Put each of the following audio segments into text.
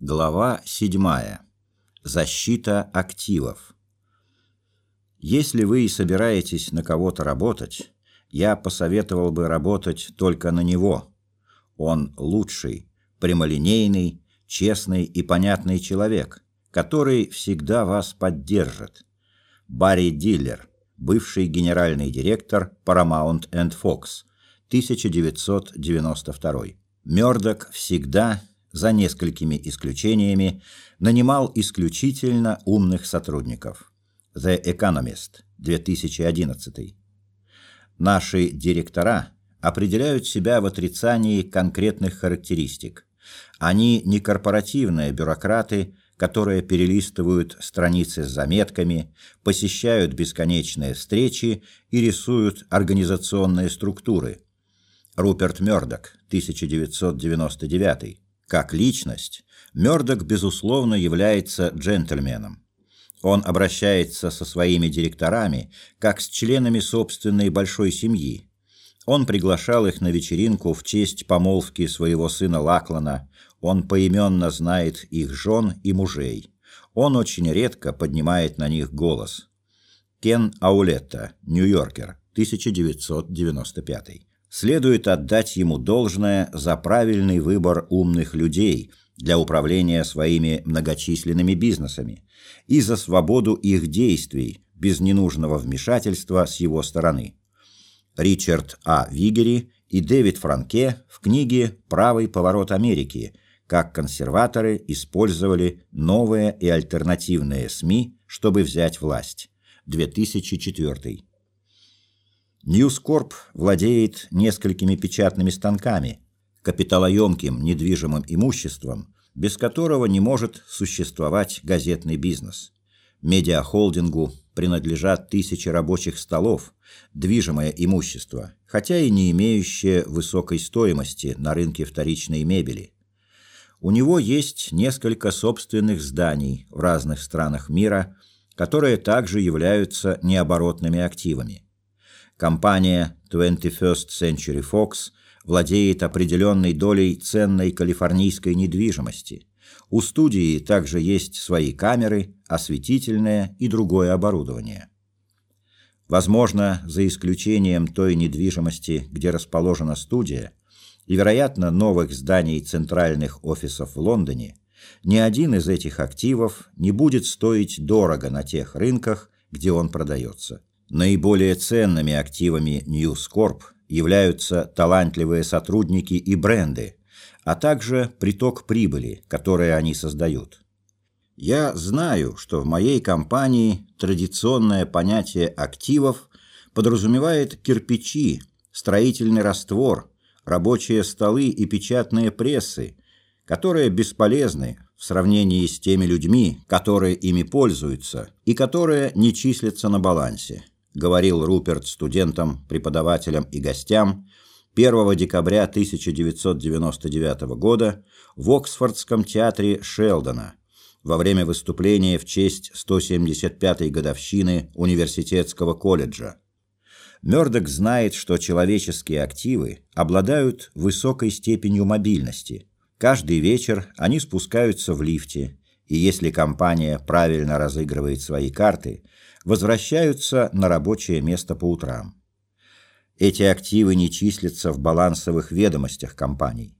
Глава 7. Защита активов. Если вы собираетесь на кого-то работать, я посоветовал бы работать только на него. Он лучший, прямолинейный, честный и понятный человек, который всегда вас поддержит. Барри Диллер, бывший генеральный директор Paramount Fox, 1992. Мёрдок всегда за несколькими исключениями, нанимал исключительно умных сотрудников. The Economist, 2011. Наши директора определяют себя в отрицании конкретных характеристик. Они не корпоративные бюрократы, которые перелистывают страницы с заметками, посещают бесконечные встречи и рисуют организационные структуры. Руперт Мёрдок, 1999 как личность, Мёрдок, безусловно, является джентльменом. Он обращается со своими директорами, как с членами собственной большой семьи. Он приглашал их на вечеринку в честь помолвки своего сына Лаклана. Он поименно знает их жен и мужей. Он очень редко поднимает на них голос. Кен Аулетта, Нью-Йоркер, 1995 следует отдать ему должное за правильный выбор умных людей для управления своими многочисленными бизнесами и за свободу их действий без ненужного вмешательства с его стороны. Ричард А. Вигери и Дэвид Франке в книге «Правый поворот Америки. Как консерваторы использовали новые и альтернативные СМИ, чтобы взять власть» 2004 Ньюскорп владеет несколькими печатными станками, капиталоемким недвижимым имуществом, без которого не может существовать газетный бизнес. Медиахолдингу принадлежат тысячи рабочих столов, движимое имущество, хотя и не имеющее высокой стоимости на рынке вторичной мебели. У него есть несколько собственных зданий в разных странах мира, которые также являются необоротными активами. Компания 21st Century Fox владеет определенной долей ценной калифорнийской недвижимости. У студии также есть свои камеры, осветительное и другое оборудование. Возможно, за исключением той недвижимости, где расположена студия, и, вероятно, новых зданий центральных офисов в Лондоне, ни один из этих активов не будет стоить дорого на тех рынках, где он продается. Наиболее ценными активами News Corp являются талантливые сотрудники и бренды, а также приток прибыли, который они создают. Я знаю, что в моей компании традиционное понятие активов подразумевает кирпичи, строительный раствор, рабочие столы и печатные прессы, которые бесполезны в сравнении с теми людьми, которые ими пользуются и которые не числятся на балансе говорил Руперт студентам, преподавателям и гостям 1 декабря 1999 года в Оксфордском театре Шелдона во время выступления в честь 175-й годовщины университетского колледжа. Мёрдок знает, что человеческие активы обладают высокой степенью мобильности. Каждый вечер они спускаются в лифте, и если компания правильно разыгрывает свои карты – возвращаются на рабочее место по утрам. Эти активы не числятся в балансовых ведомостях компаний.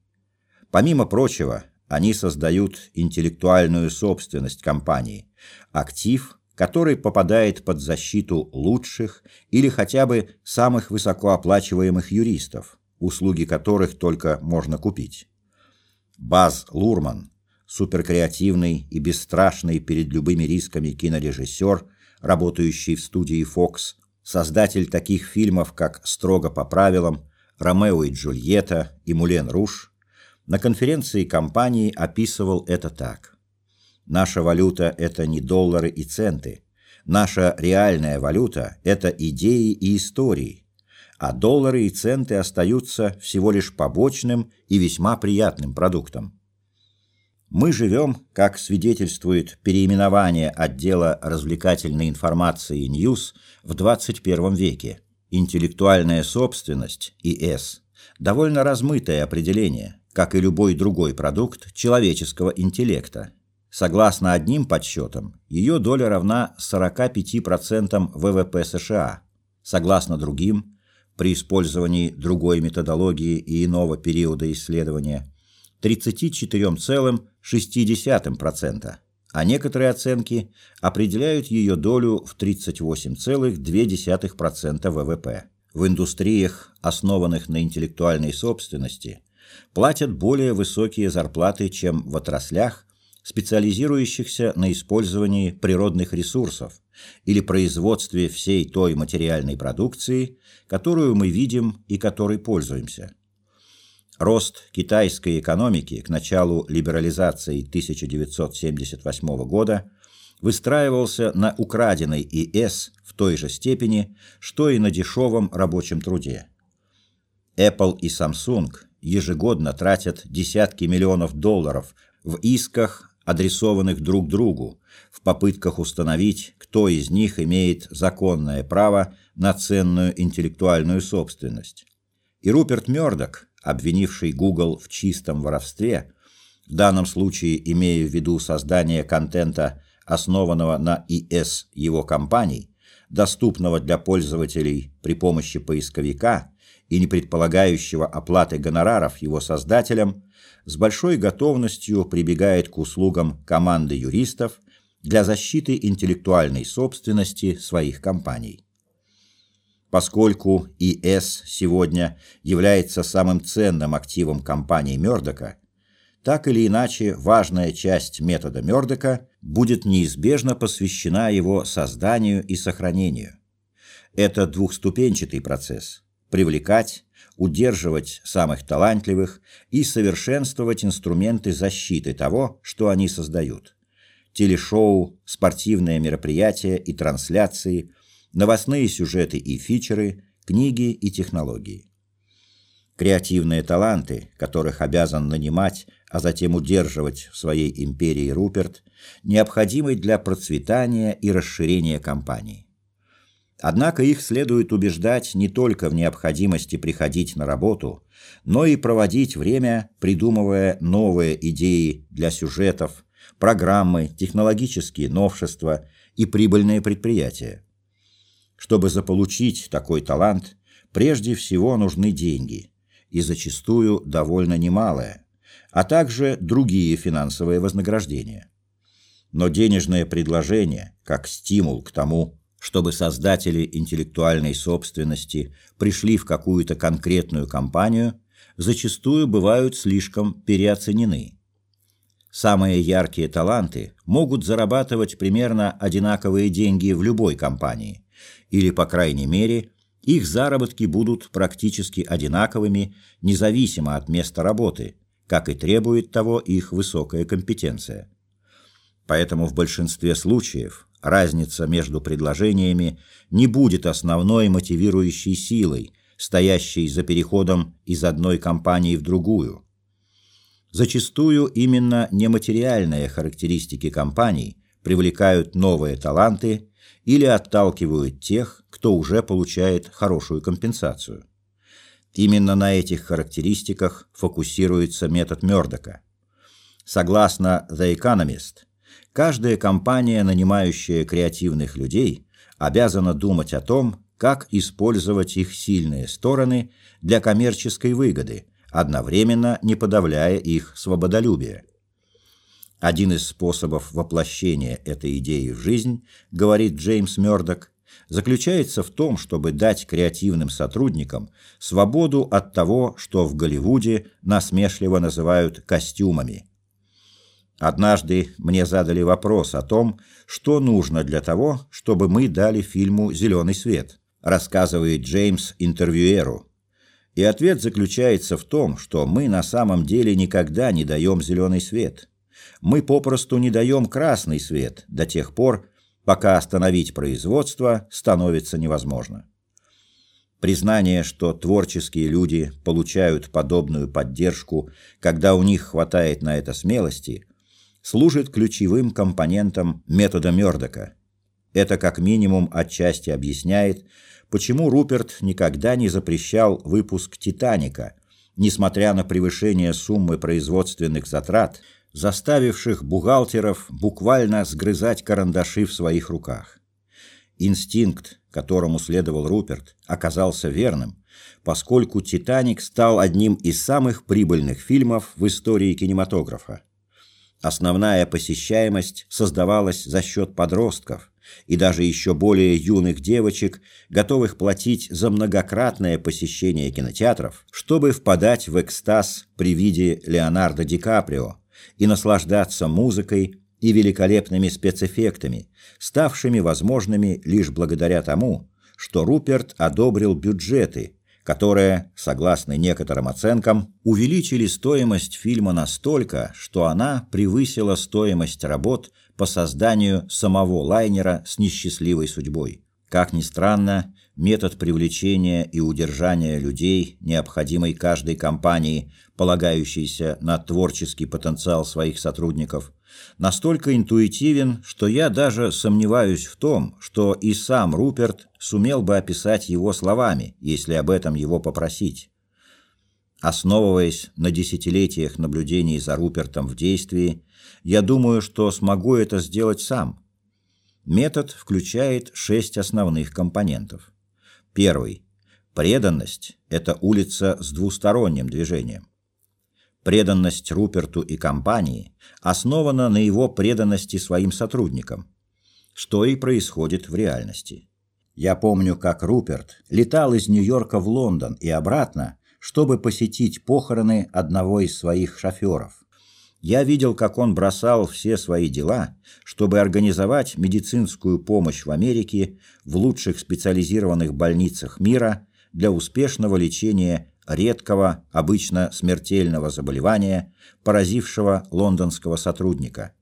Помимо прочего, они создают интеллектуальную собственность компании, актив, который попадает под защиту лучших или хотя бы самых высокооплачиваемых юристов, услуги которых только можно купить. Баз Лурман, суперкреативный и бесстрашный перед любыми рисками кинорежиссер – работающий в студии Fox, создатель таких фильмов, как «Строго по правилам», «Ромео и Джульетта» и «Мулен Руш», на конференции компании описывал это так. «Наша валюта – это не доллары и центы. Наша реальная валюта – это идеи и истории, а доллары и центы остаются всего лишь побочным и весьма приятным продуктом. Мы живем, как свидетельствует переименование отдела развлекательной информации News в 21 веке. Интеллектуальная собственность, ИС, довольно размытое определение, как и любой другой продукт человеческого интеллекта. Согласно одним подсчетам, ее доля равна 45% ВВП США. Согласно другим, при использовании другой методологии и иного периода исследования, 34,6%, а некоторые оценки определяют ее долю в 38,2% ВВП. В индустриях, основанных на интеллектуальной собственности, платят более высокие зарплаты, чем в отраслях, специализирующихся на использовании природных ресурсов или производстве всей той материальной продукции, которую мы видим и которой пользуемся. Рост китайской экономики к началу либерализации 1978 года выстраивался на украденной ИС в той же степени, что и на дешевом рабочем труде. Apple и Samsung ежегодно тратят десятки миллионов долларов в исках, адресованных друг другу, в попытках установить, кто из них имеет законное право на ценную интеллектуальную собственность. И Руперт Мёрдок, обвинивший Google в чистом воровстве, в данном случае имея в виду создание контента, основанного на ИС его компаний, доступного для пользователей при помощи поисковика и не предполагающего оплаты гонораров его создателям, с большой готовностью прибегает к услугам команды юристов для защиты интеллектуальной собственности своих компаний. Поскольку ИС сегодня является самым ценным активом компании Мёрдока, так или иначе важная часть метода Мёрдока будет неизбежно посвящена его созданию и сохранению. Это двухступенчатый процесс – привлекать, удерживать самых талантливых и совершенствовать инструменты защиты того, что они создают. Телешоу, спортивные мероприятия и трансляции, новостные сюжеты и фичеры, книги и технологии. Креативные таланты, которых обязан нанимать, а затем удерживать в своей империи Руперт, необходимы для процветания и расширения компании. Однако их следует убеждать не только в необходимости приходить на работу, но и проводить время, придумывая новые идеи для сюжетов, программы, технологические новшества и прибыльные предприятия. Чтобы заполучить такой талант, прежде всего нужны деньги, и зачастую довольно немалые, а также другие финансовые вознаграждения. Но денежное предложение, как стимул к тому, чтобы создатели интеллектуальной собственности пришли в какую-то конкретную компанию, зачастую бывают слишком переоценены. Самые яркие таланты могут зарабатывать примерно одинаковые деньги в любой компании, или, по крайней мере, их заработки будут практически одинаковыми, независимо от места работы, как и требует того их высокая компетенция. Поэтому в большинстве случаев разница между предложениями не будет основной мотивирующей силой, стоящей за переходом из одной компании в другую. Зачастую именно нематериальные характеристики компаний привлекают новые таланты или отталкивают тех, кто уже получает хорошую компенсацию. Именно на этих характеристиках фокусируется метод Мёрдока. Согласно The Economist, Каждая компания, нанимающая креативных людей, обязана думать о том, как использовать их сильные стороны для коммерческой выгоды, одновременно не подавляя их свободолюбие. Один из способов воплощения этой идеи в жизнь, говорит Джеймс Мёрдок, заключается в том, чтобы дать креативным сотрудникам свободу от того, что в Голливуде насмешливо называют костюмами, Однажды мне задали вопрос о том, что нужно для того, чтобы мы дали фильму «Зеленый свет», рассказывает Джеймс интервьюеру. И ответ заключается в том, что мы на самом деле никогда не даем зеленый свет. Мы попросту не даем красный свет до тех пор, пока остановить производство становится невозможно. Признание, что творческие люди получают подобную поддержку, когда у них хватает на это смелости, служит ключевым компонентом метода Мёрдока. Это как минимум отчасти объясняет, почему Руперт никогда не запрещал выпуск «Титаника», несмотря на превышение суммы производственных затрат, заставивших бухгалтеров буквально сгрызать карандаши в своих руках. Инстинкт, которому следовал Руперт, оказался верным, поскольку «Титаник» стал одним из самых прибыльных фильмов в истории кинематографа. Основная посещаемость создавалась за счет подростков и даже еще более юных девочек, готовых платить за многократное посещение кинотеатров, чтобы впадать в экстаз при виде Леонардо Ди Каприо и наслаждаться музыкой и великолепными спецэффектами, ставшими возможными лишь благодаря тому, что Руперт одобрил бюджеты, которые, согласно некоторым оценкам, увеличили стоимость фильма настолько, что она превысила стоимость работ по созданию самого лайнера с несчастливой судьбой. Как ни странно, метод привлечения и удержания людей, необходимый каждой компании, полагающейся на творческий потенциал своих сотрудников, настолько интуитивен, что я даже сомневаюсь в том, что и сам Руперт сумел бы описать его словами, если об этом его попросить. Основываясь на десятилетиях наблюдений за Рупертом в действии, я думаю, что смогу это сделать сам. Метод включает шесть основных компонентов. Первый. Преданность – это улица с двусторонним движением. Преданность Руперту и компании основана на его преданности своим сотрудникам, что и происходит в реальности. Я помню, как Руперт летал из Нью-Йорка в Лондон и обратно, чтобы посетить похороны одного из своих шоферов. Я видел, как он бросал все свои дела, чтобы организовать медицинскую помощь в Америке в лучших специализированных больницах мира для успешного лечения редкого, обычно смертельного заболевания, поразившего лондонского сотрудника.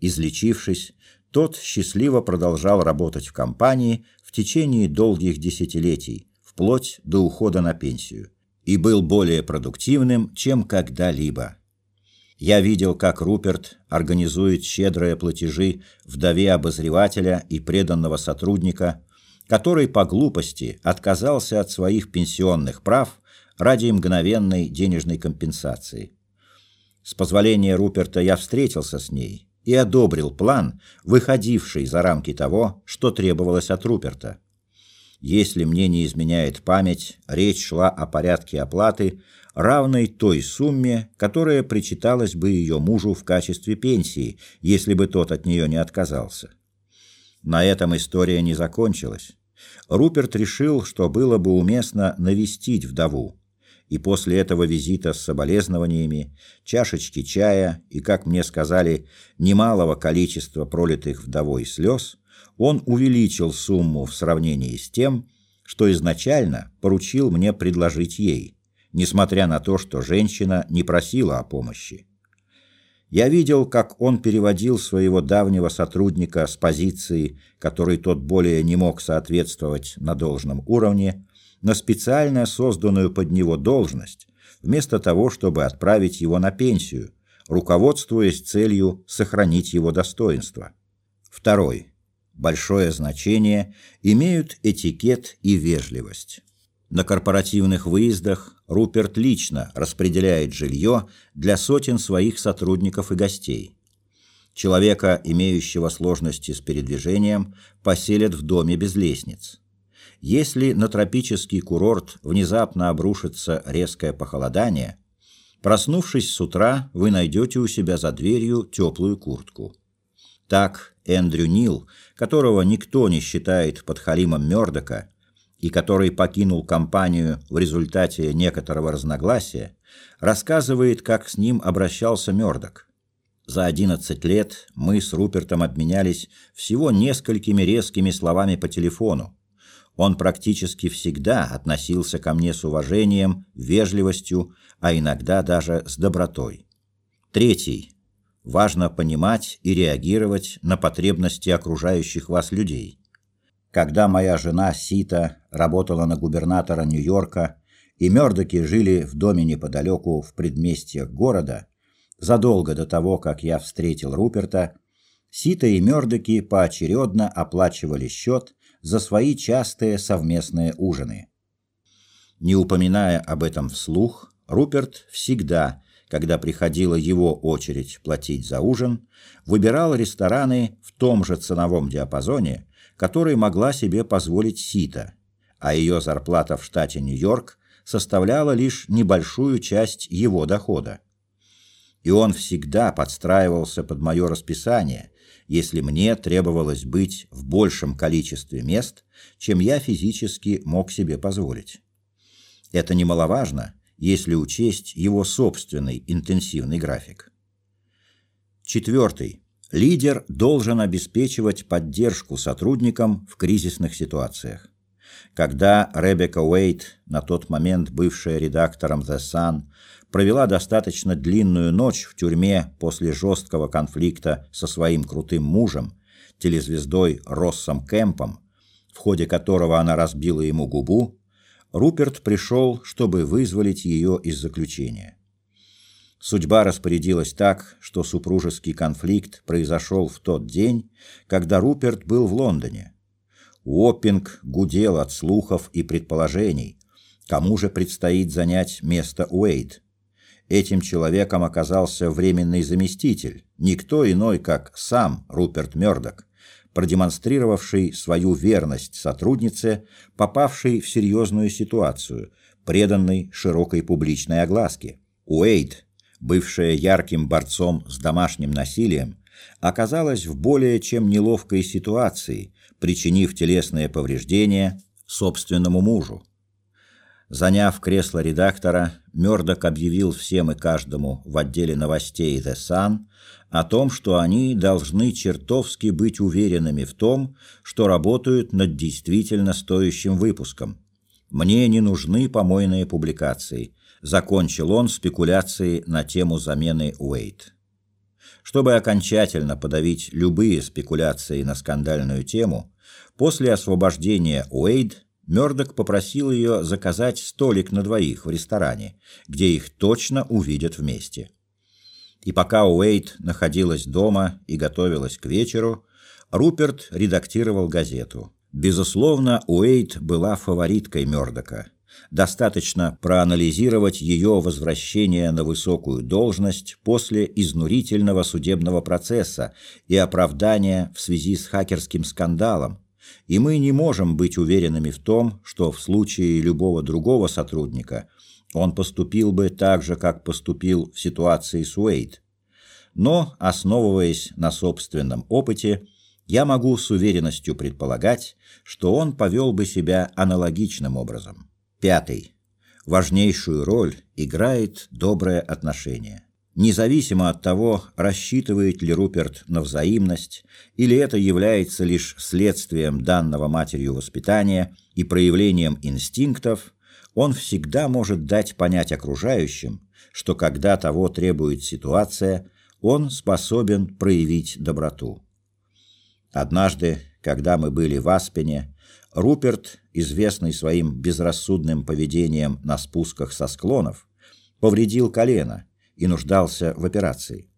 Излечившись, тот счастливо продолжал работать в компании в течение долгих десятилетий, вплоть до ухода на пенсию, и был более продуктивным, чем когда-либо. Я видел, как Руперт организует щедрые платежи вдове обозревателя и преданного сотрудника, который по глупости отказался от своих пенсионных прав ради мгновенной денежной компенсации. С позволения Руперта я встретился с ней и одобрил план, выходивший за рамки того, что требовалось от Руперта. Если мне не изменяет память, речь шла о порядке оплаты, равной той сумме, которая причиталась бы ее мужу в качестве пенсии, если бы тот от нее не отказался. На этом история не закончилась. Руперт решил, что было бы уместно навестить вдову. И после этого визита с соболезнованиями, чашечки чая и, как мне сказали, немалого количества пролитых вдовой слез, он увеличил сумму в сравнении с тем, что изначально поручил мне предложить ей, несмотря на то, что женщина не просила о помощи. Я видел, как он переводил своего давнего сотрудника с позиции, которой тот более не мог соответствовать на должном уровне, на специально созданную под него должность, вместо того, чтобы отправить его на пенсию, руководствуясь целью сохранить его достоинство. Второй. Большое значение имеют этикет и вежливость. На корпоративных выездах Руперт лично распределяет жилье для сотен своих сотрудников и гостей. Человека, имеющего сложности с передвижением, поселят в доме без лестниц. Если на тропический курорт внезапно обрушится резкое похолодание, проснувшись с утра, вы найдете у себя за дверью теплую куртку. Так Эндрю Нил, которого никто не считает подхалимом Мёрдока, и который покинул компанию в результате некоторого разногласия, рассказывает, как с ним обращался Мёрдок. За 11 лет мы с Рупертом обменялись всего несколькими резкими словами по телефону. Он практически всегда относился ко мне с уважением, вежливостью, а иногда даже с добротой. Третий. Важно понимать и реагировать на потребности окружающих вас людей. Когда моя жена Сита работала на губернатора Нью-Йорка, и Мёрдоки жили в доме неподалеку в предместьях города, задолго до того, как я встретил Руперта, Сита и Мёрдоки поочередно оплачивали счет за свои частые совместные ужины. Не упоминая об этом вслух, Руперт всегда, когда приходила его очередь платить за ужин, выбирал рестораны в том же ценовом диапазоне, который могла себе позволить Сита, а ее зарплата в штате Нью-Йорк составляла лишь небольшую часть его дохода. И он всегда подстраивался под мое расписание, если мне требовалось быть в большем количестве мест, чем я физически мог себе позволить. Это немаловажно, если учесть его собственный интенсивный график. Четвертый. Лидер должен обеспечивать поддержку сотрудникам в кризисных ситуациях. Когда Ребекка Уэйт, на тот момент бывшая редактором The Sun, провела достаточно длинную ночь в тюрьме после жесткого конфликта со своим крутым мужем, телезвездой Россом Кэмпом, в ходе которого она разбила ему губу, Руперт пришел, чтобы вызволить ее из заключения. Судьба распорядилась так, что супружеский конфликт произошел в тот день, когда Руперт был в Лондоне. Уоппинг гудел от слухов и предположений, кому же предстоит занять место Уэйд. Этим человеком оказался временный заместитель, никто иной, как сам Руперт Мёрдок, продемонстрировавший свою верность сотруднице, попавшей в серьезную ситуацию, преданной широкой публичной огласке. Уэйд бывшая ярким борцом с домашним насилием, оказалась в более чем неловкой ситуации, причинив телесные повреждения собственному мужу. Заняв кресло редактора, Мёрдок объявил всем и каждому в отделе новостей The Sun о том, что они должны чертовски быть уверенными в том, что работают над действительно стоящим выпуском. Мне не нужны помойные публикации закончил он спекуляции на тему замены Уэйт. Чтобы окончательно подавить любые спекуляции на скандальную тему, после освобождения Уэйд Мёрдок попросил ее заказать столик на двоих в ресторане, где их точно увидят вместе. И пока Уэйд находилась дома и готовилась к вечеру, Руперт редактировал газету. Безусловно, Уэйд была фавориткой Мёрдока – Достаточно проанализировать ее возвращение на высокую должность после изнурительного судебного процесса и оправдания в связи с хакерским скандалом, и мы не можем быть уверенными в том, что в случае любого другого сотрудника он поступил бы так же, как поступил в ситуации с Уэйд. Но, основываясь на собственном опыте, я могу с уверенностью предполагать, что он повел бы себя аналогичным образом. Пятый. Важнейшую роль играет доброе отношение. Независимо от того, рассчитывает ли Руперт на взаимность, или это является лишь следствием данного матерью воспитания и проявлением инстинктов, он всегда может дать понять окружающим, что когда того требует ситуация, он способен проявить доброту. Однажды, когда мы были в Аспене, Руперт, известный своим безрассудным поведением на спусках со склонов, повредил колено и нуждался в операции.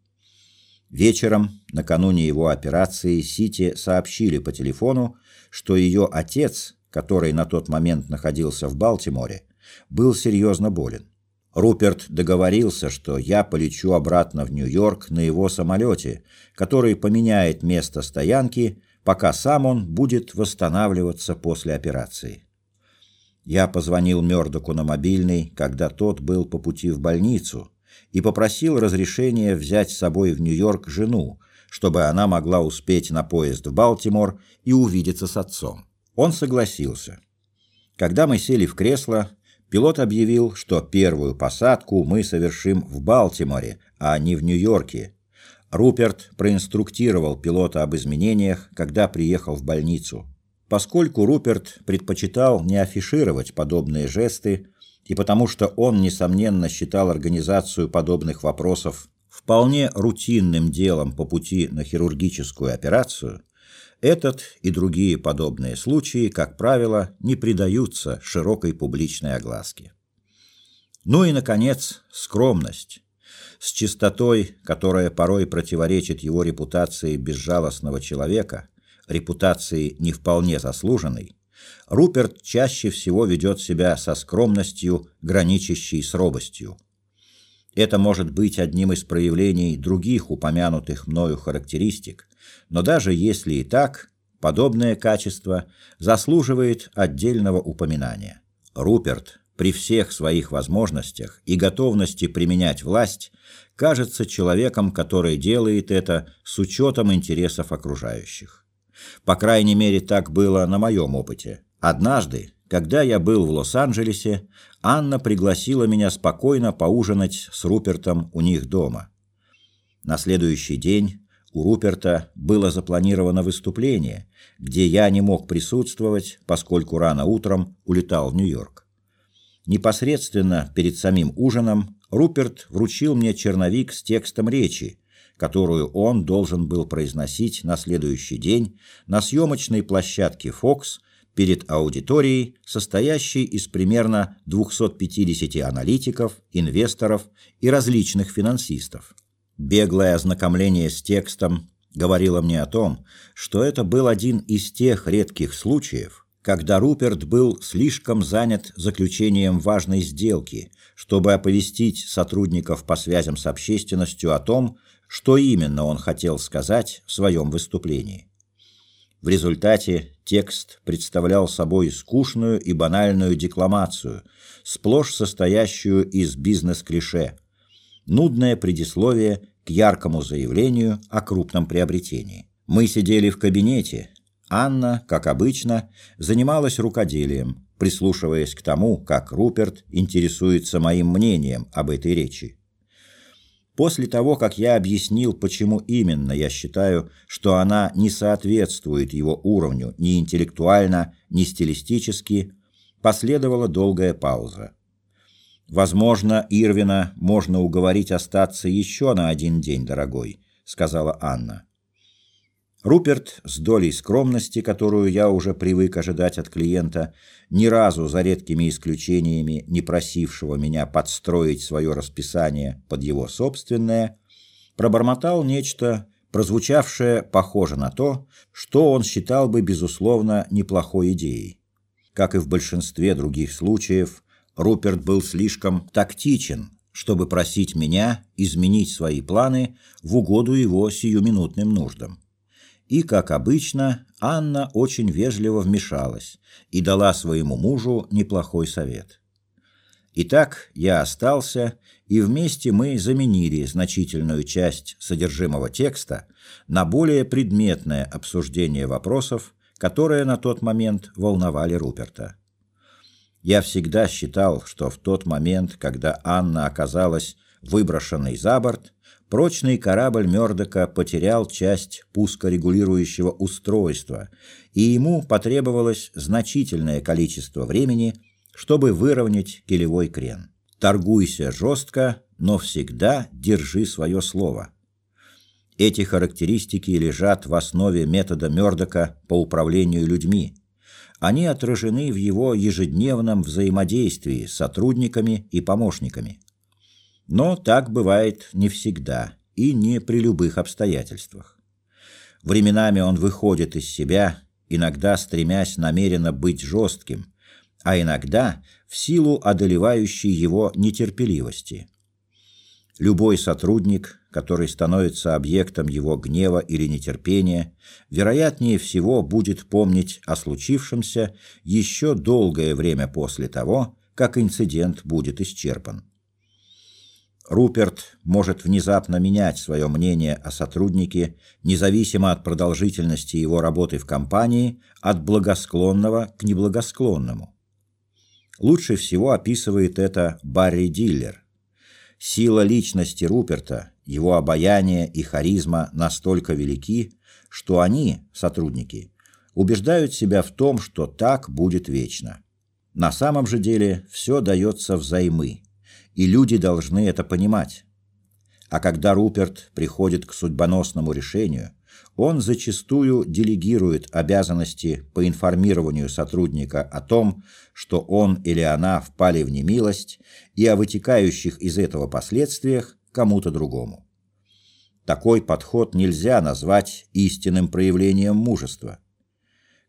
Вечером, накануне его операции, Сити сообщили по телефону, что ее отец, который на тот момент находился в Балтиморе, был серьезно болен. Руперт договорился, что я полечу обратно в Нью-Йорк на его самолете, который поменяет место стоянки пока сам он будет восстанавливаться после операции. Я позвонил Мёрдоку на мобильный, когда тот был по пути в больницу, и попросил разрешения взять с собой в Нью-Йорк жену, чтобы она могла успеть на поезд в Балтимор и увидеться с отцом. Он согласился. Когда мы сели в кресло, пилот объявил, что первую посадку мы совершим в Балтиморе, а не в Нью-Йорке, Руперт проинструктировал пилота об изменениях, когда приехал в больницу. Поскольку Руперт предпочитал не афишировать подобные жесты, и потому что он, несомненно, считал организацию подобных вопросов вполне рутинным делом по пути на хирургическую операцию, этот и другие подобные случаи, как правило, не придаются широкой публичной огласке. Ну и, наконец, скромность с чистотой, которая порой противоречит его репутации безжалостного человека, репутации не вполне заслуженной, Руперт чаще всего ведет себя со скромностью, граничащей с робостью. Это может быть одним из проявлений других упомянутых мною характеристик, но даже если и так, подобное качество заслуживает отдельного упоминания. Руперт при всех своих возможностях и готовности применять власть кажется человеком, который делает это с учетом интересов окружающих. По крайней мере, так было на моем опыте. Однажды, когда я был в Лос-Анджелесе, Анна пригласила меня спокойно поужинать с Рупертом у них дома. На следующий день у Руперта было запланировано выступление, где я не мог присутствовать, поскольку рано утром улетал в Нью-Йорк. Непосредственно перед самим ужином Руперт вручил мне черновик с текстом речи, которую он должен был произносить на следующий день на съемочной площадке Fox перед аудиторией, состоящей из примерно 250 аналитиков, инвесторов и различных финансистов. Беглое ознакомление с текстом говорило мне о том, что это был один из тех редких случаев, когда Руперт был слишком занят заключением важной сделки, чтобы оповестить сотрудников по связям с общественностью о том, что именно он хотел сказать в своем выступлении. В результате текст представлял собой скучную и банальную декламацию, сплошь состоящую из бизнес-клише, нудное предисловие к яркому заявлению о крупном приобретении. Мы сидели в кабинете. Анна, как обычно, занималась рукоделием, прислушиваясь к тому, как Руперт интересуется моим мнением об этой речи. После того, как я объяснил, почему именно я считаю, что она не соответствует его уровню ни интеллектуально, ни стилистически, последовала долгая пауза. Возможно, Ирвина можно уговорить остаться еще на один день, дорогой, сказала Анна. Руперт с долей скромности, которую я уже привык ожидать от клиента, ни разу за редкими исключениями не просившего меня подстроить свое расписание под его собственное, пробормотал нечто, прозвучавшее похоже на то, что он считал бы безусловно неплохой идеей. Как и в большинстве других случаев, Руперт был слишком тактичен, чтобы просить меня изменить свои планы в угоду его сиюминутным нуждам. И, как обычно, Анна очень вежливо вмешалась и дала своему мужу неплохой совет. Итак, я остался, и вместе мы заменили значительную часть содержимого текста на более предметное обсуждение вопросов, которые на тот момент волновали Руперта. Я всегда считал, что в тот момент, когда Анна оказалась выброшенной за борт, прочный корабль Мёрдока потерял часть пускорегулирующего устройства, и ему потребовалось значительное количество времени, чтобы выровнять килевой крен. Торгуйся жестко, но всегда держи свое слово. Эти характеристики лежат в основе метода Мёрдока по управлению людьми – они отражены в его ежедневном взаимодействии с сотрудниками и помощниками. Но так бывает не всегда и не при любых обстоятельствах. Временами он выходит из себя, иногда стремясь намеренно быть жестким, а иногда в силу одолевающей его нетерпеливости. Любой сотрудник, который становится объектом его гнева или нетерпения, вероятнее всего будет помнить о случившемся еще долгое время после того, как инцидент будет исчерпан. Руперт может внезапно менять свое мнение о сотруднике, независимо от продолжительности его работы в компании, от благосклонного к неблагосклонному. Лучше всего описывает это Барри Диллер. Сила личности Руперта, его обаяние и харизма настолько велики, что они, сотрудники, убеждают себя в том, что так будет вечно. На самом же деле все дается взаймы, и люди должны это понимать. А когда Руперт приходит к судьбоносному решению, он зачастую делегирует обязанности по информированию сотрудника о том, что он или она впали в немилость и о вытекающих из этого последствиях кому-то другому. Такой подход нельзя назвать истинным проявлением мужества.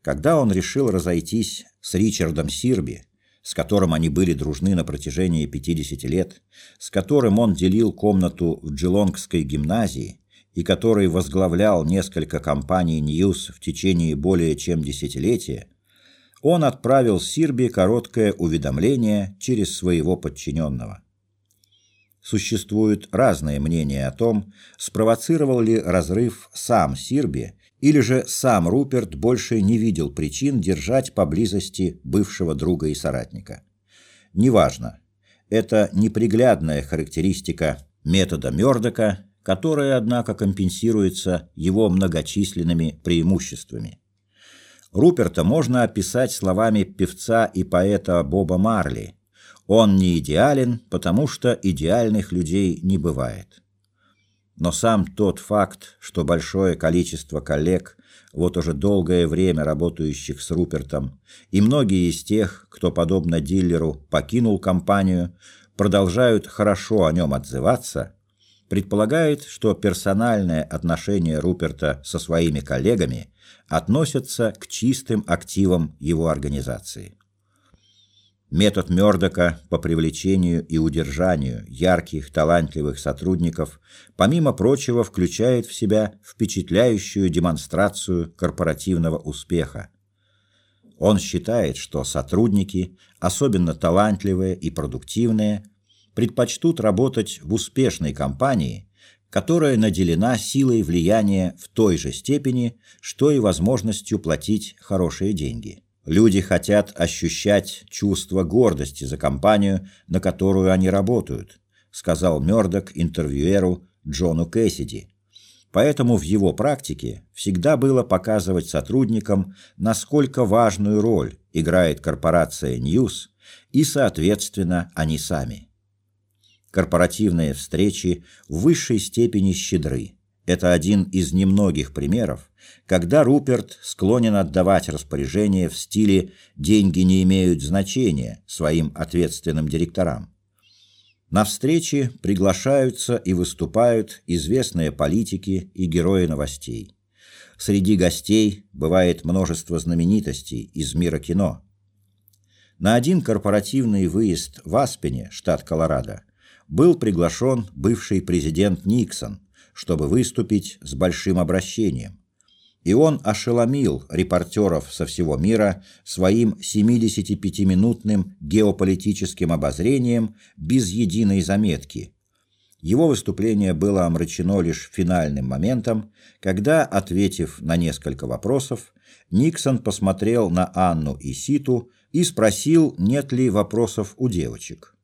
Когда он решил разойтись с Ричардом Сирби, с которым они были дружны на протяжении 50 лет, с которым он делил комнату в Джилонгской гимназии и который возглавлял несколько компаний «Ньюс» в течение более чем десятилетия, он отправил Сирби короткое уведомление через своего подчиненного. Существуют разные мнения о том, спровоцировал ли разрыв сам Сирби или же сам Руперт больше не видел причин держать поблизости бывшего друга и соратника. Неважно. Это неприглядная характеристика метода Мёрдока, которая, однако, компенсируется его многочисленными преимуществами. Руперта можно описать словами певца и поэта Боба Марли. Он не идеален, потому что идеальных людей не бывает. Но сам тот факт, что большое количество коллег, вот уже долгое время работающих с Рупертом, и многие из тех, кто, подобно дилеру, покинул компанию, продолжают хорошо о нем отзываться, предполагает, что персональное отношение Руперта со своими коллегами относится к чистым активам его организации. Метод Мёрдока по привлечению и удержанию ярких, талантливых сотрудников, помимо прочего, включает в себя впечатляющую демонстрацию корпоративного успеха. Он считает, что сотрудники, особенно талантливые и продуктивные, предпочтут работать в успешной компании, которая наделена силой влияния в той же степени, что и возможностью платить хорошие деньги. Люди хотят ощущать чувство гордости за компанию, на которую они работают, сказал Мёрдок интервьюеру Джону Кэссиди. Поэтому в его практике всегда было показывать сотрудникам, насколько важную роль играет корпорация News и, соответственно, они сами. Корпоративные встречи в высшей степени щедры. Это один из немногих примеров, когда Руперт склонен отдавать распоряжения в стиле «деньги не имеют значения» своим ответственным директорам. На встречи приглашаются и выступают известные политики и герои новостей. Среди гостей бывает множество знаменитостей из мира кино. На один корпоративный выезд в Аспене, штат Колорадо, был приглашен бывший президент Никсон, чтобы выступить с большим обращением. И он ошеломил репортеров со всего мира своим 75-минутным геополитическим обозрением без единой заметки. Его выступление было омрачено лишь финальным моментом, когда, ответив на несколько вопросов, Никсон посмотрел на Анну и Ситу и спросил, нет ли вопросов у девочек.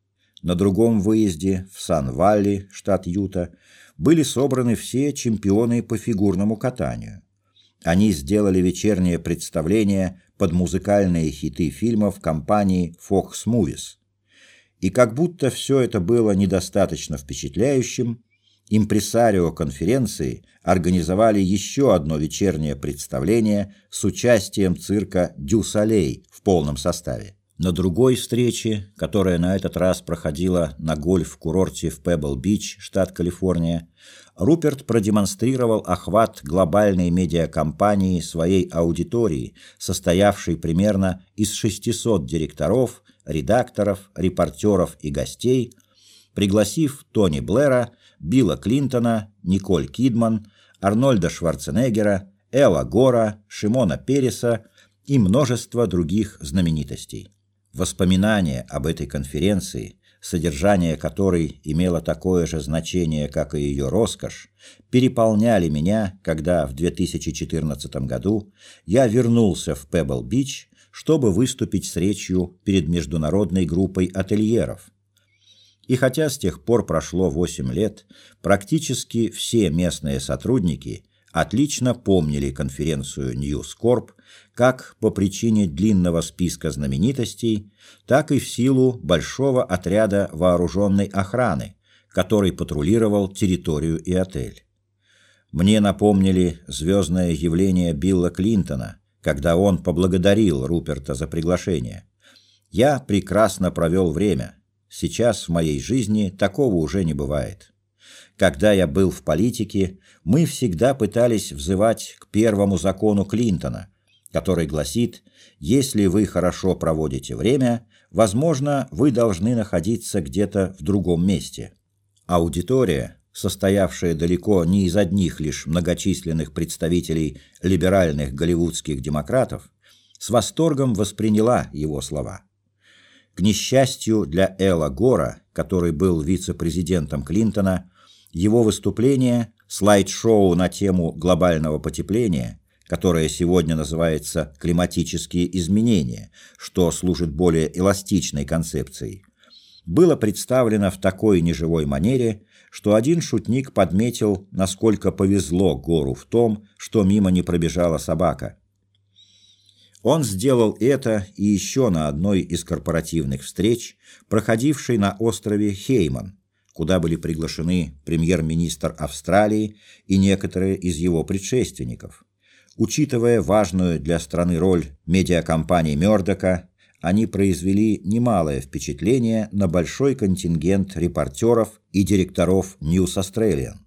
На другом выезде в Сан-Валли, штат Юта, были собраны все чемпионы по фигурному катанию. Они сделали вечернее представление под музыкальные хиты фильмов компании Fox Movies. И как будто все это было недостаточно впечатляющим, импресарио конференции организовали еще одно вечернее представление с участием цирка «Дю Солей» в полном составе. На другой встрече, которая на этот раз проходила на гольф-курорте в Пебл-Бич, штат Калифорния, Руперт продемонстрировал охват глобальной медиакомпании своей аудитории, состоявшей примерно из 600 директоров, редакторов, репортеров и гостей, пригласив Тони Блэра, Билла Клинтона, Николь Кидман, Арнольда Шварценеггера, Элла Гора, Шимона Переса и множество других знаменитостей. Воспоминания об этой конференции, содержание которой имело такое же значение, как и ее роскошь, переполняли меня, когда в 2014 году я вернулся в Пебл-Бич, чтобы выступить с речью перед международной группой ательеров. И хотя с тех пор прошло 8 лет, практически все местные сотрудники отлично помнили конференцию News Corp как по причине длинного списка знаменитостей, так и в силу большого отряда вооруженной охраны, который патрулировал территорию и отель. Мне напомнили звездное явление Билла Клинтона, когда он поблагодарил Руперта за приглашение. Я прекрасно провел время. Сейчас в моей жизни такого уже не бывает. Когда я был в политике, мы всегда пытались взывать к первому закону Клинтона, который гласит «Если вы хорошо проводите время, возможно, вы должны находиться где-то в другом месте». Аудитория, состоявшая далеко не из одних лишь многочисленных представителей либеральных голливудских демократов, с восторгом восприняла его слова. К несчастью для Элла Гора, который был вице-президентом Клинтона, его выступление, слайд-шоу на тему глобального потепления, которое сегодня называется «климатические изменения», что служит более эластичной концепцией, было представлено в такой неживой манере, что один шутник подметил, насколько повезло Гору в том, что мимо не пробежала собака. Он сделал это и еще на одной из корпоративных встреч, проходившей на острове Хейман, куда были приглашены премьер-министр Австралии и некоторые из его предшественников. Учитывая важную для страны роль медиакомпании Мёрдока, они произвели немалое впечатление на большой контингент репортеров и директоров News Australian.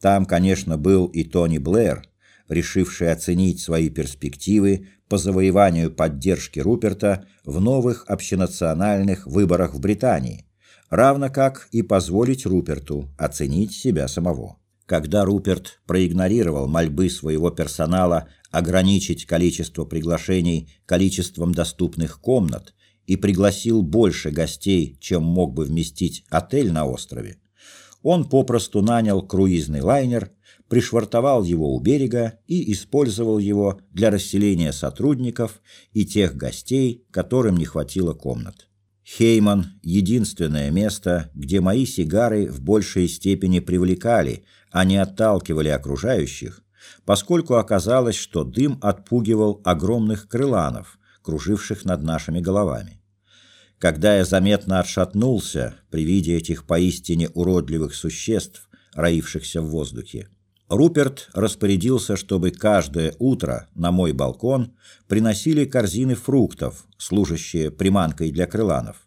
Там, конечно, был и Тони Блэр, решивший оценить свои перспективы по завоеванию поддержки Руперта в новых общенациональных выборах в Британии, равно как и позволить Руперту оценить себя самого. Когда Руперт проигнорировал мольбы своего персонала ограничить количество приглашений количеством доступных комнат и пригласил больше гостей, чем мог бы вместить отель на острове, он попросту нанял круизный лайнер, пришвартовал его у берега и использовал его для расселения сотрудников и тех гостей, которым не хватило комнат. Хейман – единственное место, где мои сигары в большей степени привлекали, не отталкивали окружающих, поскольку оказалось, что дым отпугивал огромных крыланов, круживших над нашими головами. Когда я заметно отшатнулся при виде этих поистине уродливых существ, роившихся в воздухе, Руперт распорядился, чтобы каждое утро на мой балкон приносили корзины фруктов, служащие приманкой для крыланов.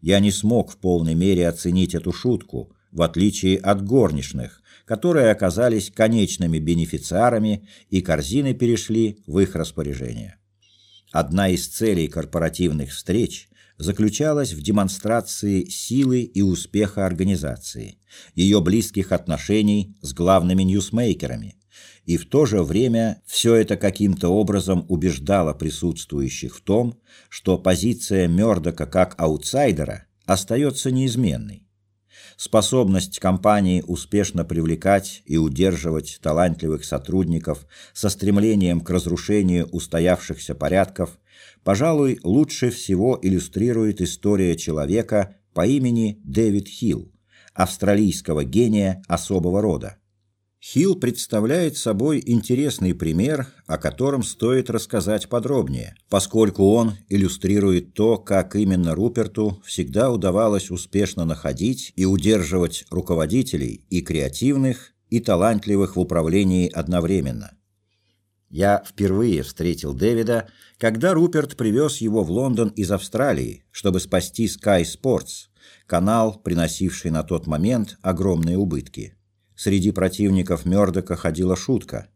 Я не смог в полной мере оценить эту шутку, в отличие от горничных, которые оказались конечными бенефициарами, и корзины перешли в их распоряжение. Одна из целей корпоративных встреч заключалась в демонстрации силы и успеха организации, ее близких отношений с главными ньюсмейкерами, и в то же время все это каким-то образом убеждало присутствующих в том, что позиция Мёрдока как аутсайдера остается неизменной, способность компании успешно привлекать и удерживать талантливых сотрудников со стремлением к разрушению устоявшихся порядков, пожалуй, лучше всего иллюстрирует история человека по имени Дэвид Хилл, австралийского гения особого рода. Хилл представляет собой интересный пример, о котором стоит рассказать подробнее, поскольку он иллюстрирует то, как именно Руперту всегда удавалось успешно находить и удерживать руководителей и креативных, и талантливых в управлении одновременно. Я впервые встретил Дэвида, когда Руперт привез его в Лондон из Австралии, чтобы спасти Sky Sports, канал, приносивший на тот момент огромные убытки. Среди противников Мёрдока ходила шутка.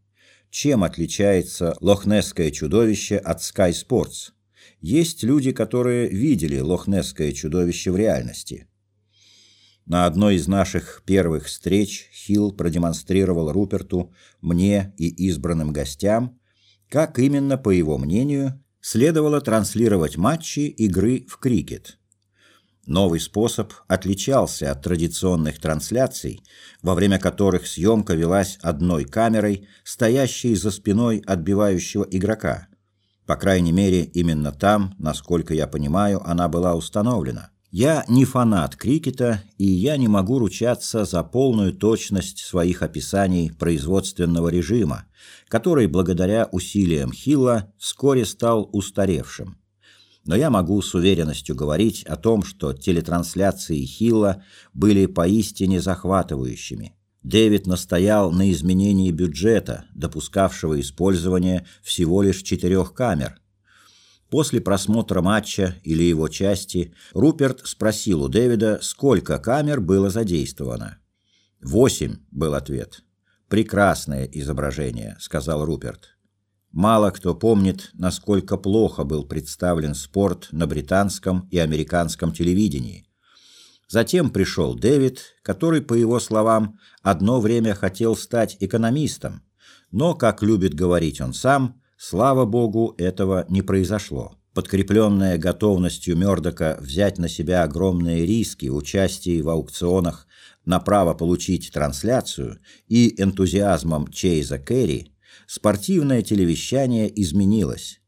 Чем отличается лохнесское чудовище от Sky Sports? Есть люди, которые видели лохнесское чудовище в реальности. На одной из наших первых встреч Хилл продемонстрировал Руперту, мне и избранным гостям, как именно, по его мнению, следовало транслировать матчи игры в крикет. Новый способ отличался от традиционных трансляций, во время которых съемка велась одной камерой, стоящей за спиной отбивающего игрока. По крайней мере, именно там, насколько я понимаю, она была установлена. Я не фанат крикета, и я не могу ручаться за полную точность своих описаний производственного режима, который благодаря усилиям Хилла вскоре стал устаревшим но я могу с уверенностью говорить о том, что телетрансляции Хилла были поистине захватывающими. Дэвид настоял на изменении бюджета, допускавшего использование всего лишь четырех камер. После просмотра матча или его части Руперт спросил у Дэвида, сколько камер было задействовано. «Восемь», — был ответ. «Прекрасное изображение», — сказал Руперт. Мало кто помнит, насколько плохо был представлен спорт на британском и американском телевидении. Затем пришел Дэвид, который, по его словам, одно время хотел стать экономистом, но, как любит говорить он сам, слава богу, этого не произошло. Подкрепленная готовностью Мёрдока взять на себя огромные риски в участии в аукционах на право получить трансляцию и энтузиазмом Чейза Керри, спортивное телевещание изменилось.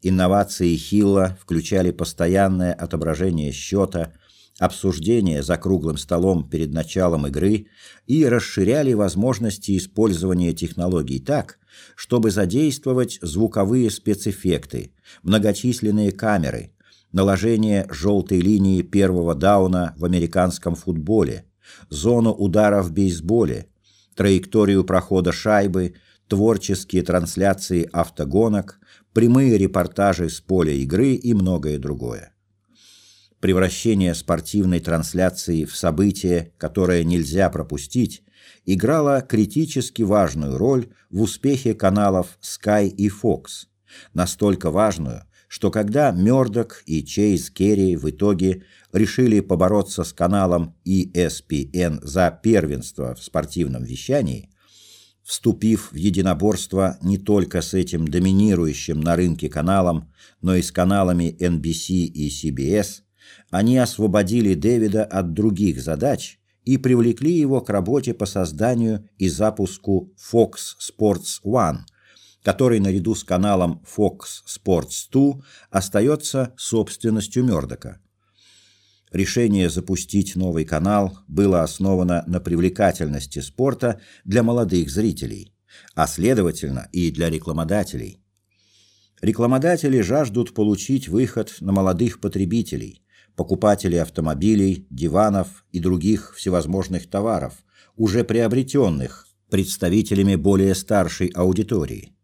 Инновации Хилла включали постоянное отображение счета, обсуждение за круглым столом перед началом игры и расширяли возможности использования технологий так, чтобы задействовать звуковые спецэффекты, многочисленные камеры, наложение желтой линии первого дауна в американском футболе, зону удара в бейсболе, траекторию прохода шайбы, творческие трансляции автогонок, прямые репортажи с поля игры и многое другое. Превращение спортивной трансляции в событие, которое нельзя пропустить, играло критически важную роль в успехе каналов Sky и Fox, настолько важную, что когда Мёрдок и Чейз Керри в итоге решили побороться с каналом ESPN за первенство в спортивном вещании, вступив в единоборство не только с этим доминирующим на рынке каналом, но и с каналами NBC и CBS, они освободили Дэвида от других задач и привлекли его к работе по созданию и запуску Fox Sports One – который наряду с каналом Fox Sports 2 остается собственностью Мёрдока. Решение запустить новый канал было основано на привлекательности спорта для молодых зрителей, а следовательно и для рекламодателей. Рекламодатели жаждут получить выход на молодых потребителей, покупателей автомобилей, диванов и других всевозможных товаров, уже приобретенных представителями более старшей аудитории.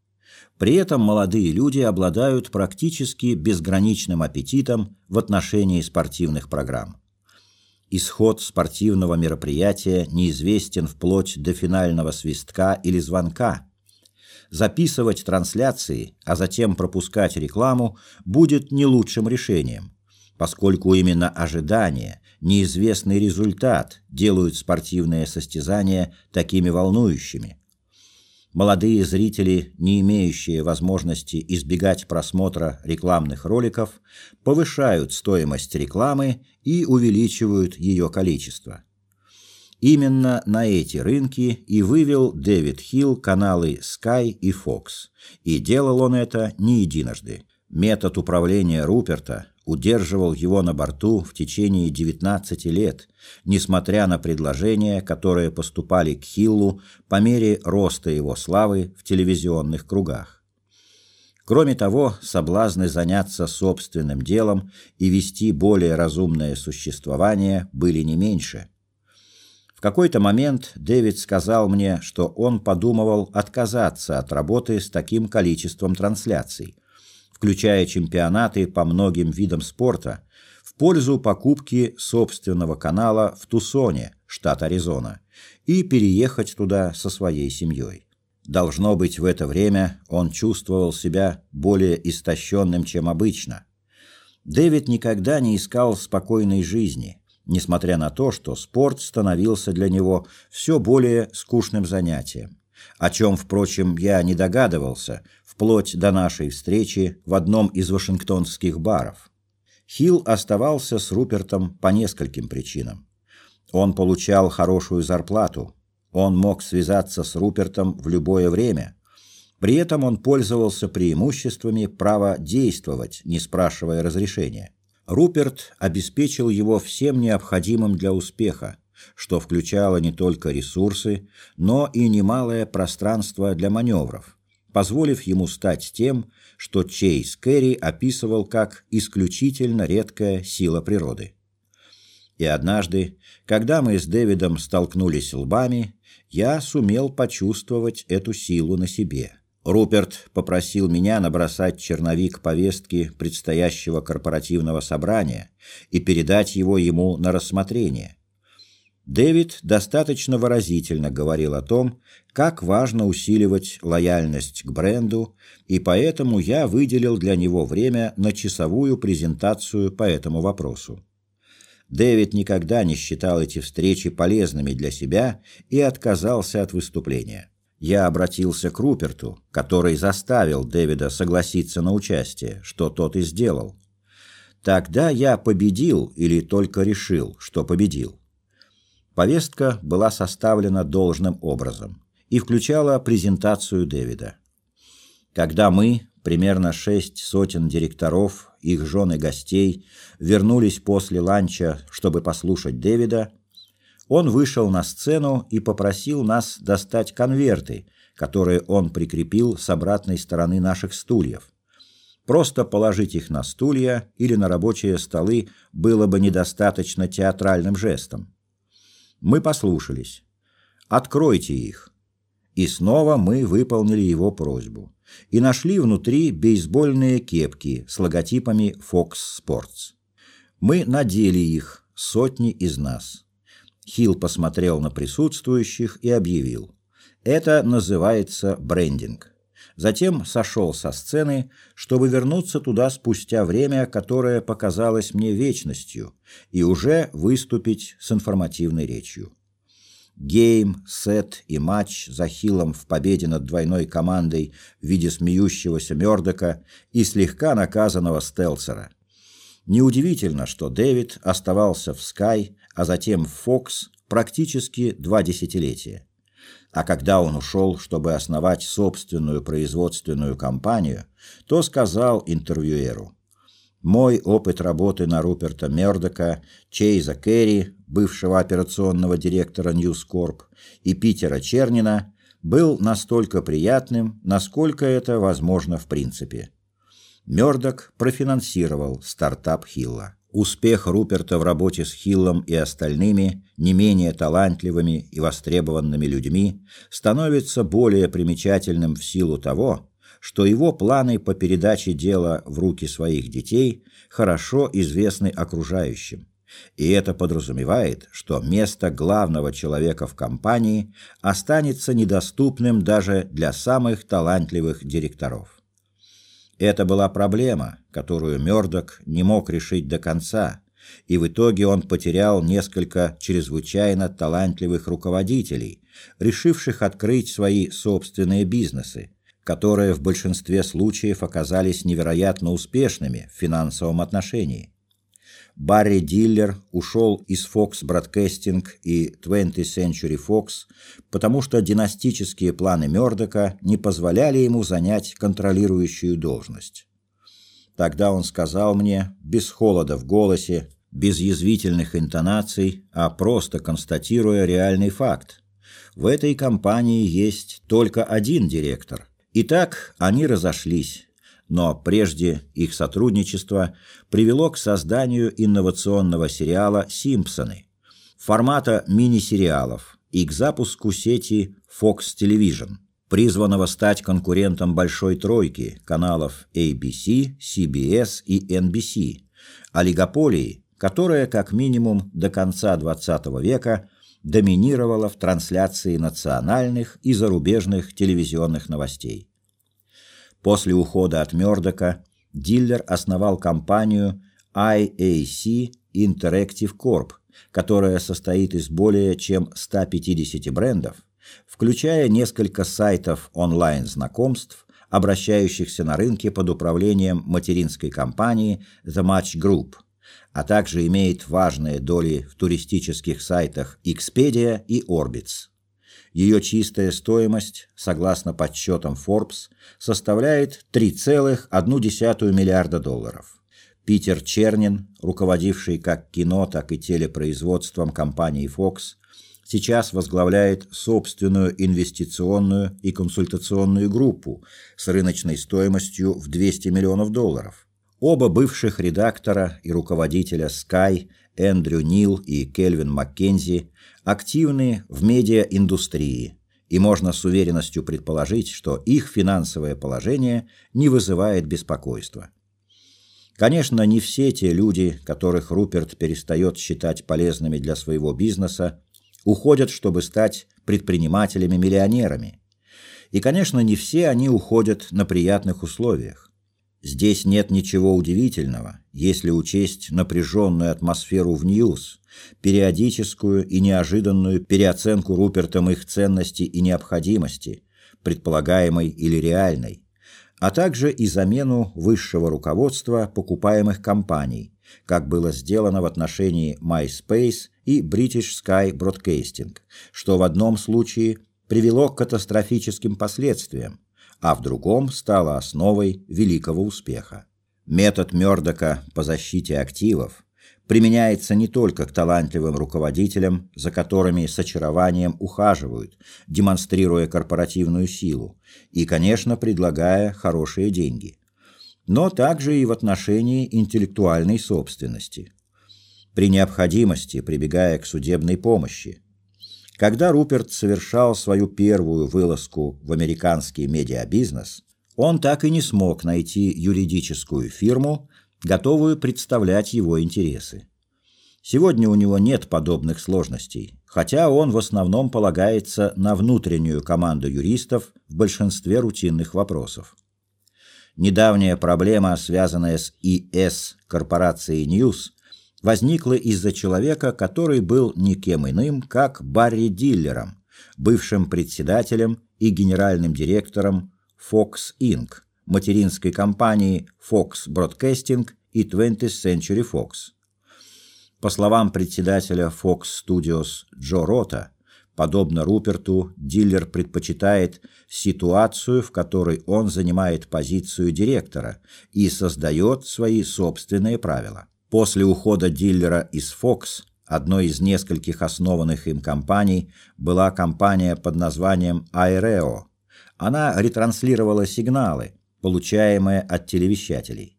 При этом молодые люди обладают практически безграничным аппетитом в отношении спортивных программ. Исход спортивного мероприятия неизвестен вплоть до финального свистка или звонка. Записывать трансляции, а затем пропускать рекламу будет не лучшим решением, поскольку именно ожидание, неизвестный результат делают спортивные состязания такими волнующими. Молодые зрители, не имеющие возможности избегать просмотра рекламных роликов, повышают стоимость рекламы и увеличивают ее количество. Именно на эти рынки и вывел Дэвид Хилл каналы Sky и Fox, и делал он это не единожды. Метод управления Руперта удерживал его на борту в течение 19 лет, несмотря на предложения, которые поступали к Хиллу по мере роста его славы в телевизионных кругах. Кроме того, соблазны заняться собственным делом и вести более разумное существование были не меньше. В какой-то момент Дэвид сказал мне, что он подумывал отказаться от работы с таким количеством трансляций – включая чемпионаты по многим видам спорта, в пользу покупки собственного канала в Тусоне, штат Аризона, и переехать туда со своей семьей. Должно быть, в это время он чувствовал себя более истощенным, чем обычно. Дэвид никогда не искал спокойной жизни, несмотря на то, что спорт становился для него все более скучным занятием о чем, впрочем, я не догадывался, вплоть до нашей встречи в одном из вашингтонских баров. Хилл оставался с Рупертом по нескольким причинам. Он получал хорошую зарплату, он мог связаться с Рупертом в любое время. При этом он пользовался преимуществами права действовать, не спрашивая разрешения. Руперт обеспечил его всем необходимым для успеха, что включало не только ресурсы, но и немалое пространство для маневров, позволив ему стать тем, что Чейз Керри описывал как исключительно редкая сила природы. И однажды, когда мы с Дэвидом столкнулись лбами, я сумел почувствовать эту силу на себе. Руперт попросил меня набросать черновик повестки предстоящего корпоративного собрания и передать его ему на рассмотрение. Дэвид достаточно выразительно говорил о том, как важно усиливать лояльность к бренду, и поэтому я выделил для него время на часовую презентацию по этому вопросу. Дэвид никогда не считал эти встречи полезными для себя и отказался от выступления. Я обратился к Руперту, который заставил Дэвида согласиться на участие, что тот и сделал. Тогда я победил или только решил, что победил. Повестка была составлена должным образом и включала презентацию Дэвида. Когда мы, примерно шесть сотен директоров, их жен и гостей, вернулись после ланча, чтобы послушать Дэвида, он вышел на сцену и попросил нас достать конверты, которые он прикрепил с обратной стороны наших стульев. Просто положить их на стулья или на рабочие столы было бы недостаточно театральным жестом. Мы послушались. «Откройте их». И снова мы выполнили его просьбу. И нашли внутри бейсбольные кепки с логотипами Fox Sports. Мы надели их, сотни из нас. Хилл посмотрел на присутствующих и объявил. Это называется брендинг. Затем сошел со сцены, чтобы вернуться туда спустя время, которое показалось мне вечностью, и уже выступить с информативной речью. Гейм, сет и матч за Хиллом в победе над двойной командой в виде смеющегося Мёрдока и слегка наказанного Стелсера. Неудивительно, что Дэвид оставался в Sky, а затем в Fox практически два десятилетия. А когда он ушел, чтобы основать собственную производственную компанию, то сказал интервьюеру: "Мой опыт работы на Руперта Мердока, Чейза Керри, бывшего операционного директора Corp, и Питера Чернина был настолько приятным, насколько это возможно в принципе". Мердок профинансировал стартап Хилла. Успех Руперта в работе с Хиллом и остальными, не менее талантливыми и востребованными людьми, становится более примечательным в силу того, что его планы по передаче дела в руки своих детей хорошо известны окружающим. И это подразумевает, что место главного человека в компании останется недоступным даже для самых талантливых директоров. Это была проблема, которую Мёрдок не мог решить до конца, и в итоге он потерял несколько чрезвычайно талантливых руководителей, решивших открыть свои собственные бизнесы, которые в большинстве случаев оказались невероятно успешными в финансовом отношении. Барри Диллер ушел из Fox Broadcasting и 20th Century Fox, потому что династические планы Мёрдока не позволяли ему занять контролирующую должность. Тогда он сказал мне, без холода в голосе, без язвительных интонаций, а просто констатируя реальный факт. В этой компании есть только один директор. Итак, они разошлись но прежде их сотрудничество привело к созданию инновационного сериала «Симпсоны», формата мини-сериалов и к запуску сети Fox Television, призванного стать конкурентом «Большой тройки» каналов ABC, CBS и NBC, олигополии, которая как минимум до конца XX века доминировала в трансляции национальных и зарубежных телевизионных новостей. После ухода от Мёрдока Диллер основал компанию IAC Interactive Corp, которая состоит из более чем 150 брендов, включая несколько сайтов онлайн-знакомств, обращающихся на рынке под управлением материнской компании The Match Group, а также имеет важные доли в туристических сайтах Expedia и Orbitz. Ее чистая стоимость, согласно подсчетам Forbes, составляет 3,1 миллиарда долларов. Питер Чернин, руководивший как кино, так и телепроизводством компании Fox, сейчас возглавляет собственную инвестиционную и консультационную группу с рыночной стоимостью в 200 миллионов долларов. Оба бывших редактора и руководителя Sky, Эндрю Нил и Кельвин Маккензи, активны в медиаиндустрии, и можно с уверенностью предположить, что их финансовое положение не вызывает беспокойства. Конечно, не все те люди, которых Руперт перестает считать полезными для своего бизнеса, уходят, чтобы стать предпринимателями-миллионерами. И, конечно, не все они уходят на приятных условиях. Здесь нет ничего удивительного, если учесть напряженную атмосферу в News, периодическую и неожиданную переоценку Рупертом их ценности и необходимости, предполагаемой или реальной, а также и замену высшего руководства покупаемых компаний, как было сделано в отношении MySpace и British Sky Broadcasting, что в одном случае привело к катастрофическим последствиям, а в другом стало основой великого успеха. Метод Мёрдока по защите активов применяется не только к талантливым руководителям, за которыми с очарованием ухаживают, демонстрируя корпоративную силу и, конечно, предлагая хорошие деньги, но также и в отношении интеллектуальной собственности. При необходимости прибегая к судебной помощи, когда Руперт совершал свою первую вылазку в американский медиабизнес, он так и не смог найти юридическую фирму, готовую представлять его интересы. Сегодня у него нет подобных сложностей, хотя он в основном полагается на внутреннюю команду юристов в большинстве рутинных вопросов. Недавняя проблема, связанная с ИС корпорацией News, возникла из-за человека, который был никем иным, как Барри Диллером, бывшим председателем и генеральным директором Fox Inc., материнской компании Fox Broadcasting и 20th Century Fox. По словам председателя Fox Studios Джо Рота, подобно Руперту, дилер предпочитает ситуацию, в которой он занимает позицию директора и создает свои собственные правила. После ухода дилера из Fox одной из нескольких основанных им компаний была компания под названием Aereo. Она ретранслировала сигналы, получаемые от телевещателей.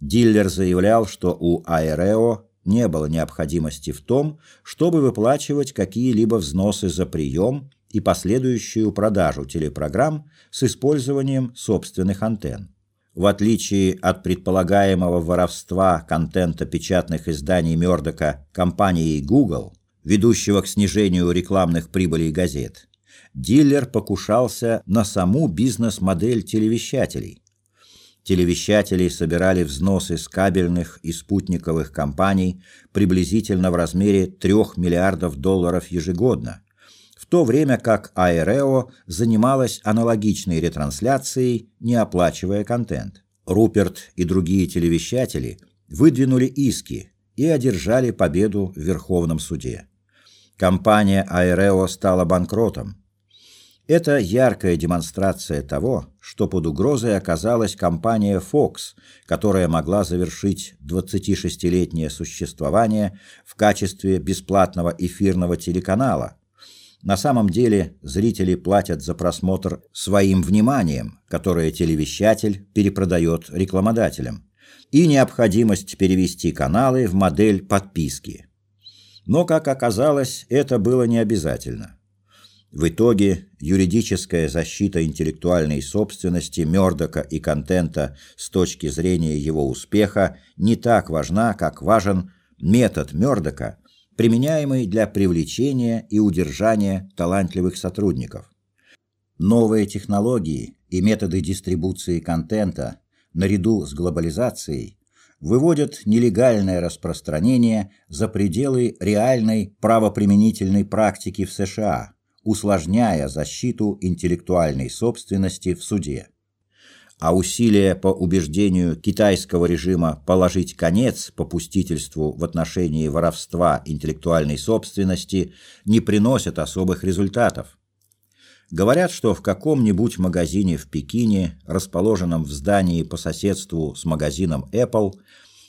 Диллер заявлял, что у Aereo не было необходимости в том, чтобы выплачивать какие-либо взносы за прием и последующую продажу телепрограмм с использованием собственных антенн. В отличие от предполагаемого воровства контента печатных изданий Мёрдока компанией Google, ведущего к снижению рекламных прибылей газет, дилер покушался на саму бизнес-модель телевещателей. Телевещатели собирали взносы с кабельных и спутниковых компаний приблизительно в размере 3 миллиардов долларов ежегодно, то время как Аэрео занималась аналогичной ретрансляцией, не оплачивая контент. Руперт и другие телевещатели выдвинули иски и одержали победу в Верховном суде. Компания Аэрео стала банкротом. Это яркая демонстрация того, что под угрозой оказалась компания Fox, которая могла завершить 26-летнее существование в качестве бесплатного эфирного телеканала – на самом деле зрители платят за просмотр своим вниманием, которое телевещатель перепродает рекламодателям, и необходимость перевести каналы в модель подписки. Но, как оказалось, это было не обязательно. В итоге юридическая защита интеллектуальной собственности Мёрдока и контента с точки зрения его успеха не так важна, как важен метод Мёрдока – применяемый для привлечения и удержания талантливых сотрудников. Новые технологии и методы дистрибуции контента наряду с глобализацией выводят нелегальное распространение за пределы реальной правоприменительной практики в США, усложняя защиту интеллектуальной собственности в суде а усилия по убеждению китайского режима положить конец попустительству в отношении воровства интеллектуальной собственности не приносят особых результатов. Говорят, что в каком-нибудь магазине в Пекине, расположенном в здании по соседству с магазином Apple,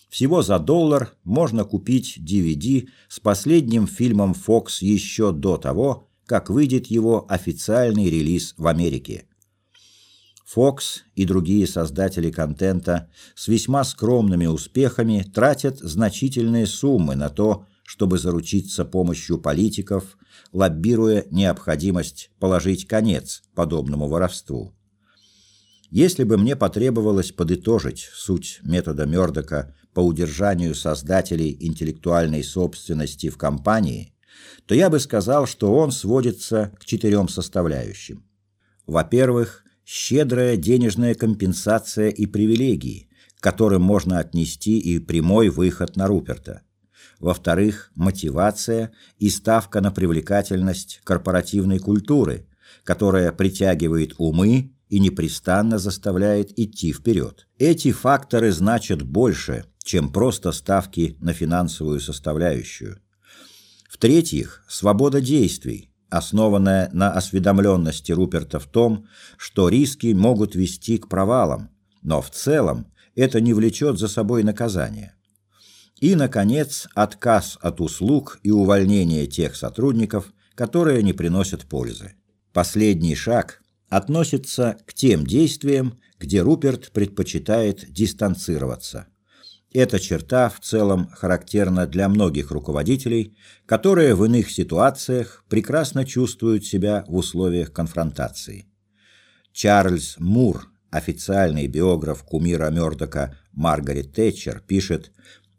всего за доллар можно купить DVD с последним фильмом Fox еще до того, как выйдет его официальный релиз в Америке – Fox и другие создатели контента с весьма скромными успехами тратят значительные суммы на то, чтобы заручиться помощью политиков, лоббируя необходимость положить конец подобному воровству. Если бы мне потребовалось подытожить суть метода Мёрдока по удержанию создателей интеллектуальной собственности в компании, то я бы сказал, что он сводится к четырем составляющим. Во-первых, щедрая денежная компенсация и привилегии, к которым можно отнести и прямой выход на Руперта. Во-вторых, мотивация и ставка на привлекательность корпоративной культуры, которая притягивает умы и непрестанно заставляет идти вперед. Эти факторы значат больше, чем просто ставки на финансовую составляющую. В-третьих, свобода действий, основанная на осведомленности Руперта в том, что риски могут вести к провалам, но в целом это не влечет за собой наказание. И, наконец, отказ от услуг и увольнение тех сотрудников, которые не приносят пользы. Последний шаг относится к тем действиям, где Руперт предпочитает дистанцироваться. Эта черта в целом характерна для многих руководителей, которые в иных ситуациях прекрасно чувствуют себя в условиях конфронтации. Чарльз Мур, официальный биограф кумира Мёрдока Маргарет Тэтчер, пишет,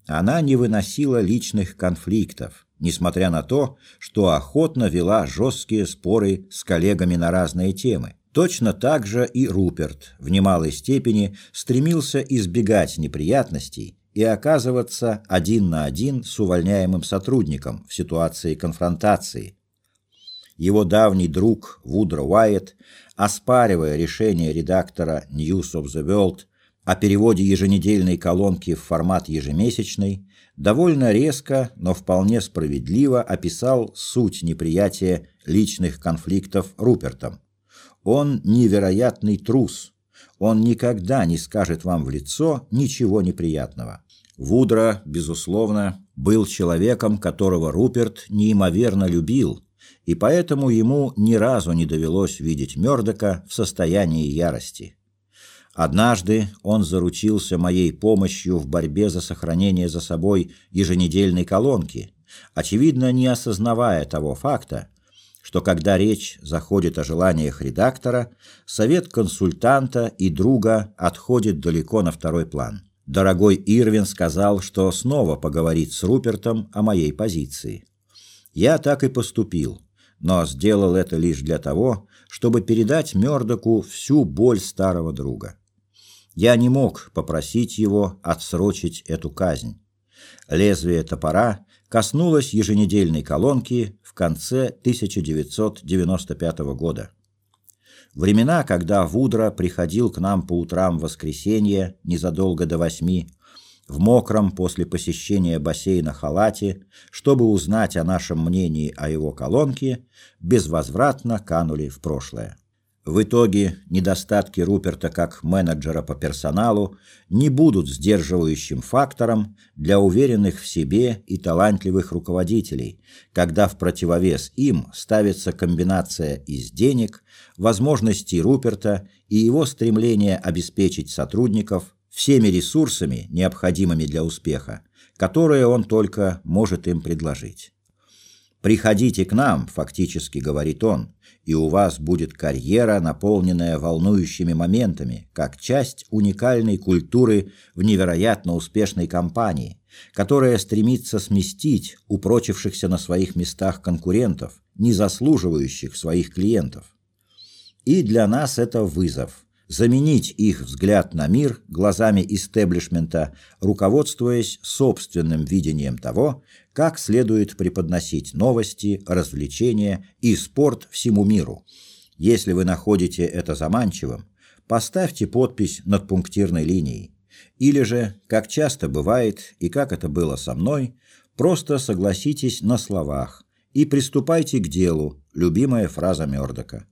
она не выносила личных конфликтов, несмотря на то, что охотно вела жесткие споры с коллегами на разные темы. Точно так же и Руперт в немалой степени стремился избегать неприятностей и оказываться один на один с увольняемым сотрудником в ситуации конфронтации. Его давний друг Вудро Уайетт, оспаривая решение редактора News of the World о переводе еженедельной колонки в формат ежемесячной, довольно резко, но вполне справедливо описал суть неприятия личных конфликтов Рупертом. Он невероятный трус. Он никогда не скажет вам в лицо ничего неприятного. Вудро, безусловно, был человеком, которого Руперт неимоверно любил, и поэтому ему ни разу не довелось видеть Мёрдока в состоянии ярости. Однажды он заручился моей помощью в борьбе за сохранение за собой еженедельной колонки, очевидно, не осознавая того факта, что когда речь заходит о желаниях редактора, совет консультанта и друга отходит далеко на второй план. Дорогой Ирвин сказал, что снова поговорит с Рупертом о моей позиции. Я так и поступил, но сделал это лишь для того, чтобы передать Мёрдоку всю боль старого друга. Я не мог попросить его отсрочить эту казнь. Лезвие топора коснулось еженедельной колонки в конце 1995 года. Времена, когда Вудро приходил к нам по утрам в воскресенье незадолго до восьми, в мокром после посещения бассейна халате, чтобы узнать о нашем мнении о его колонке, безвозвратно канули в прошлое. В итоге недостатки Руперта как менеджера по персоналу не будут сдерживающим фактором для уверенных в себе и талантливых руководителей, когда в противовес им ставится комбинация из денег, возможностей Руперта и его стремления обеспечить сотрудников всеми ресурсами, необходимыми для успеха, которые он только может им предложить. «Приходите к нам», — фактически говорит он, «и у вас будет карьера, наполненная волнующими моментами, как часть уникальной культуры в невероятно успешной компании, которая стремится сместить упрочившихся на своих местах конкурентов, не заслуживающих своих клиентов. И для нас это вызов заменить их взгляд на мир глазами истеблишмента, руководствуясь собственным видением того, как следует преподносить новости, развлечения и спорт всему миру. Если вы находите это заманчивым, поставьте подпись над пунктирной линией. Или же, как часто бывает и как это было со мной, просто согласитесь на словах и приступайте к делу, любимая фраза Мёрдока.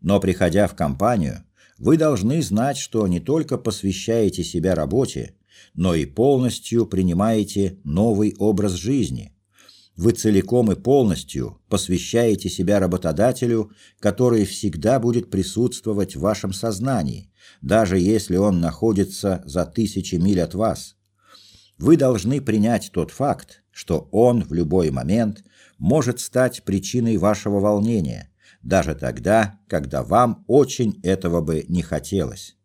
Но приходя в компанию, вы должны знать, что не только посвящаете себя работе, но и полностью принимаете новый образ жизни. Вы целиком и полностью посвящаете себя работодателю, который всегда будет присутствовать в вашем сознании, даже если он находится за тысячи миль от вас. Вы должны принять тот факт, что он в любой момент может стать причиной вашего волнения – даже тогда, когда вам очень этого бы не хотелось.